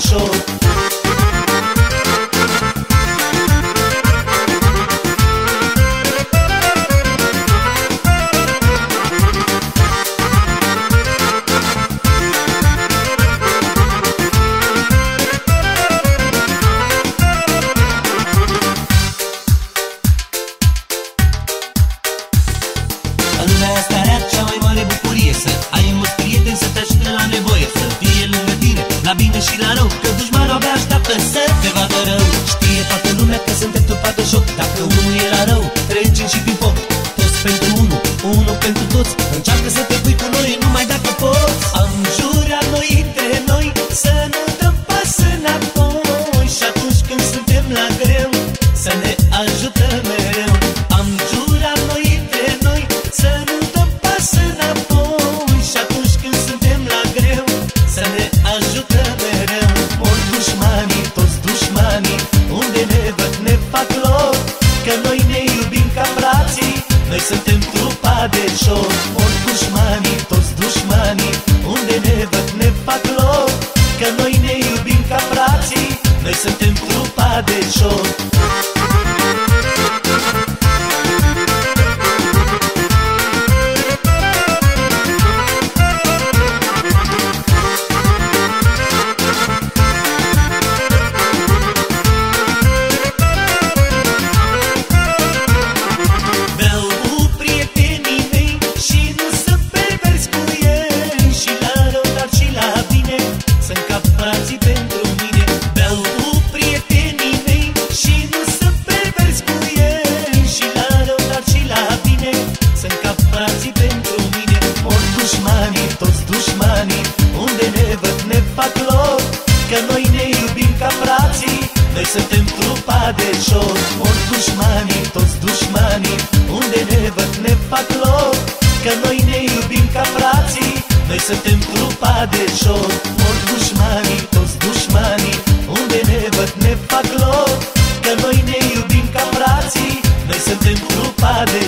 show. sol. Mor dușmanii, toți dușmanii Unde ne văd ne fac loc. Că noi ne iubim ca frații Noi suntem trupa de joc. Mor dușmanii, toți dușmanii Unde ne văd ne fac loc. Că noi ne iubim ca frații Noi suntem trupa de